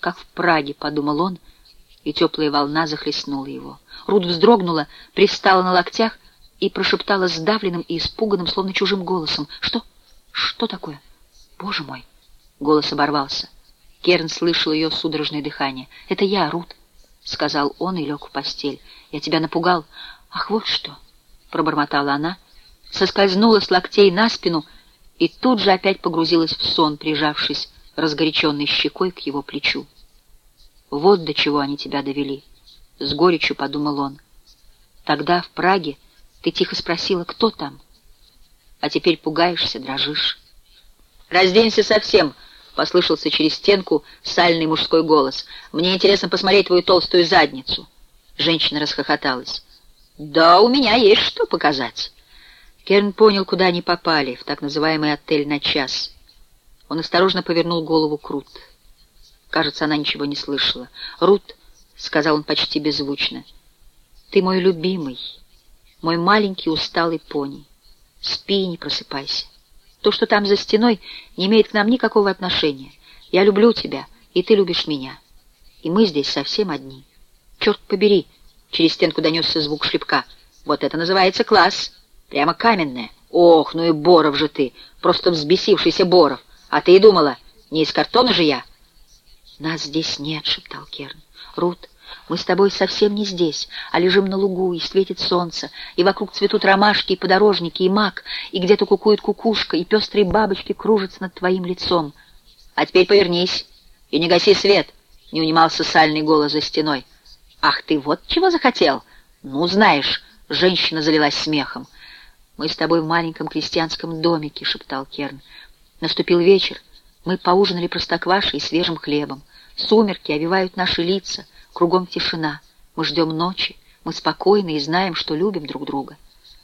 как в Праге, — подумал он, и теплая волна захлестнула его. Рут вздрогнула, пристала на локтях и прошептала сдавленным и испуганным, словно чужим голосом. «Что? Что такое? Боже мой!» Голос оборвался. Керн слышал ее судорожное дыхание. «Это я, Рут», — сказал он и лег в постель. «Я тебя напугал. Ах, вот что!» — пробормотала она, соскользнула с локтей на спину и тут же опять погрузилась в сон, прижавшись разгоряченной щекой к его плечу. «Вот до чего они тебя довели», — с горечью подумал он. «Тогда в Праге ты тихо спросила, кто там, а теперь пугаешься, дрожишь». «Разденься совсем», — послышался через стенку сальный мужской голос. «Мне интересно посмотреть твою толстую задницу». Женщина расхохоталась. «Да, у меня есть что показать». Керн понял, куда они попали, в так называемый отель на час. Он осторожно повернул голову к Рут. Кажется, она ничего не слышала. «Рут», — сказал он почти беззвучно, — «ты мой любимый, мой маленький усталый пони. Спи не просыпайся. То, что там за стеной, не имеет к нам никакого отношения. Я люблю тебя, и ты любишь меня. И мы здесь совсем одни. Черт побери!» Через стенку донесся звук шлепка. «Вот это называется класс. Прямо каменное. Ох, ну и Боров же ты, просто взбесившийся Боров. А ты и думала, не из картона же я?» «Нас здесь нет», — шептал Керн. «Рут, мы с тобой совсем не здесь, а лежим на лугу, и светит солнце, и вокруг цветут ромашки, и подорожники, и мак, и где-то кукует кукушка, и пестрые бабочки кружатся над твоим лицом. А теперь повернись и не гаси свет», — не унимался сальный голос за стеной. «Ах ты вот чего захотел? Ну, знаешь...» — женщина залилась смехом. «Мы с тобой в маленьком крестьянском домике», — шептал Керн. Наступил вечер. Мы поужинали простоквашей и свежим хлебом. Сумерки овивают наши лица, кругом тишина. Мы ждем ночи, мы спокойны и знаем, что любим друг друга.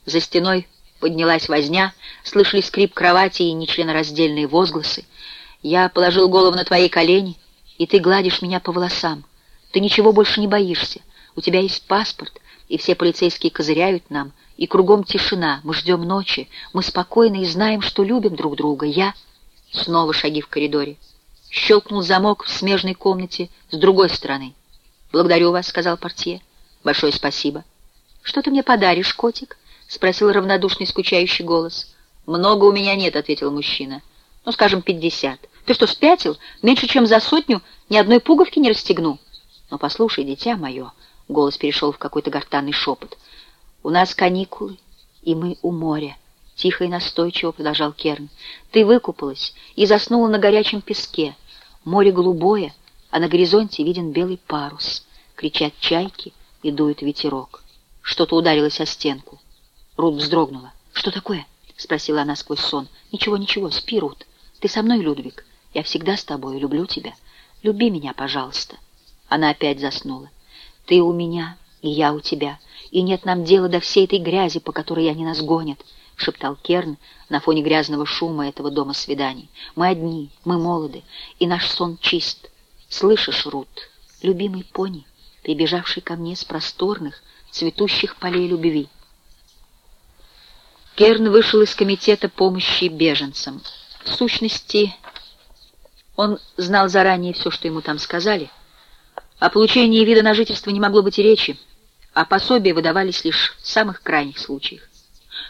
За стеной поднялась возня, слышали скрип кровати и нечленораздельные возгласы. Я положил голову на твои колени, и ты гладишь меня по волосам. Ты ничего больше не боишься. У тебя есть паспорт, и все полицейские козыряют нам, и кругом тишина. Мы ждем ночи, мы спокойны и знаем, что любим друг друга. Я... Снова шаги в коридоре. Щелкнул замок в смежной комнате с другой стороны. «Благодарю вас», — сказал портье. «Большое спасибо». «Что ты мне подаришь, котик?» — спросил равнодушный скучающий голос. «Много у меня нет», — ответил мужчина. «Ну, скажем, пятьдесят. Ты что, спятил? Меньше, чем за сотню ни одной пуговки не расстегну». «Но послушай, дитя мое», — голос перешел в какой-то гортанный шепот, — «у нас каникулы, и мы у моря». Тихо и настойчиво продолжал Керн. Ты выкупалась и заснула на горячем песке. Море голубое, а на горизонте виден белый парус. Кричат чайки и дует ветерок. Что-то ударилось о стенку. Рут вздрогнула. «Что такое?» — спросила она сквозь сон. «Ничего, ничего, спи, Рут. Ты со мной, Людвиг. Я всегда с тобой, люблю тебя. Люби меня, пожалуйста». Она опять заснула. «Ты у меня, и я у тебя, и нет нам дела до всей этой грязи, по которой они нас гонят». — шептал Керн на фоне грязного шума этого дома свиданий. «Мы одни, мы молоды, и наш сон чист. Слышишь, Рут, любимый пони, прибежавший ко мне с просторных, цветущих полей любви?» Керн вышел из комитета помощи беженцам. В сущности, он знал заранее все, что ему там сказали. О получении вида на жительство не могло быть и речи, а пособия выдавались лишь в самых крайних случаях.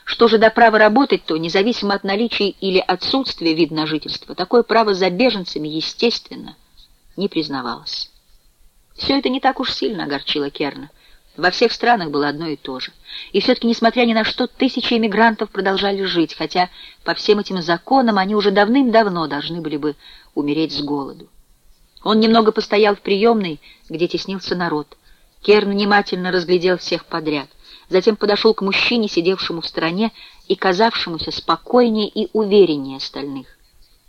Что же до права работать, то, независимо от наличия или отсутствия вида на жительство, такое право за беженцами, естественно, не признавалось. Все это не так уж сильно огорчило Керна. Во всех странах было одно и то же. И все-таки, несмотря ни на что, тысячи эмигрантов продолжали жить, хотя по всем этим законам они уже давным-давно должны были бы умереть с голоду. Он немного постоял в приемной, где теснился народ. Керн внимательно разглядел всех подряд затем подошел к мужчине, сидевшему в стороне и казавшемуся спокойнее и увереннее остальных.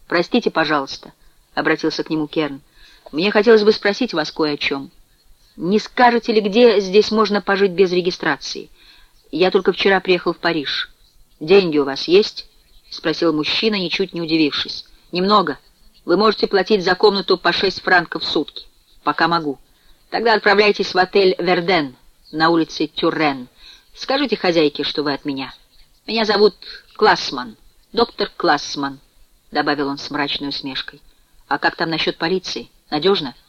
«Простите, пожалуйста», — обратился к нему Керн, — «мне хотелось бы спросить вас кое о чем. Не скажете ли, где здесь можно пожить без регистрации? Я только вчера приехал в Париж. Деньги у вас есть?» — спросил мужчина, ничуть не удивившись. «Немного. Вы можете платить за комнату по шесть франков в сутки. Пока могу. Тогда отправляйтесь в отель «Верден» на улице Тюррен. Скажите хозяйке, что вы от меня. Меня зовут Классман, доктор Классман, — добавил он с мрачной усмешкой. А как там насчет полиции? Надежно? —